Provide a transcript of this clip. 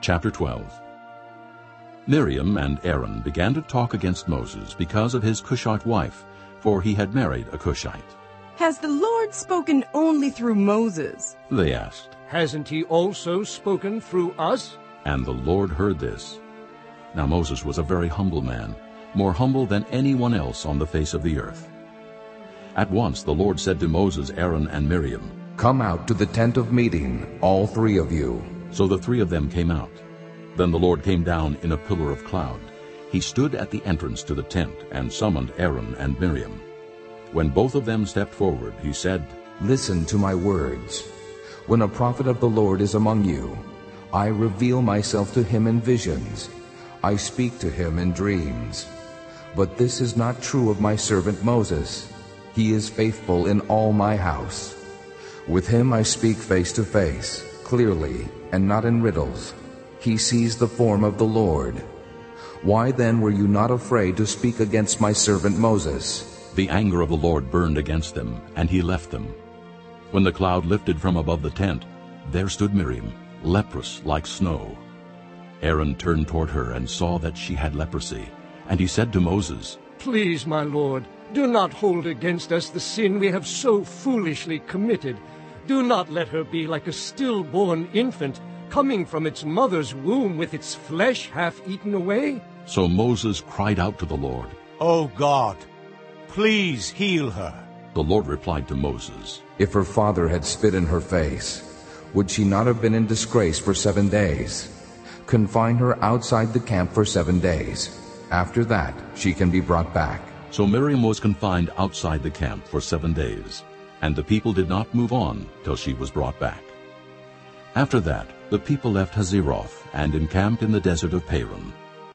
Chapter 12 Miriam and Aaron began to talk against Moses because of his Cushite wife, for he had married a Cushite. Has the Lord spoken only through Moses? They asked, Hasn't he also spoken through us? and the Lord heard this. Now Moses was a very humble man, more humble than anyone else on the face of the earth. At once the Lord said to Moses, Aaron, and Miriam, Come out to the tent of meeting, all three of you. So the three of them came out. Then the Lord came down in a pillar of cloud. He stood at the entrance to the tent and summoned Aaron and Miriam. When both of them stepped forward, he said, Listen to my words. When a prophet of the Lord is among you, I reveal myself to him in visions. I speak to him in dreams. But this is not true of my servant Moses. He is faithful in all my house. With him I speak face to face, clearly, and not in riddles. He sees the form of the Lord. Why then were you not afraid to speak against my servant Moses? The anger of the Lord burned against them, and he left them. When the cloud lifted from above the tent, there stood Miriam, leprous like snow. Aaron turned toward her and saw that she had leprosy. And he said to Moses, Please, my Lord, do not hold against us the sin we have so foolishly committed. Do not let her be like a stillborn infant, coming from its mother's womb with its flesh half eaten away. So Moses cried out to the Lord. O God, please heal her. The Lord replied to Moses, If her father had spit in her face, would she not have been in disgrace for seven days? Confine her outside the camp for seven days. After that, she can be brought back. So Miriam was confined outside the camp for seven days, and the people did not move on till she was brought back. After that, the people left Hazeroth and encamped in the desert of Paran.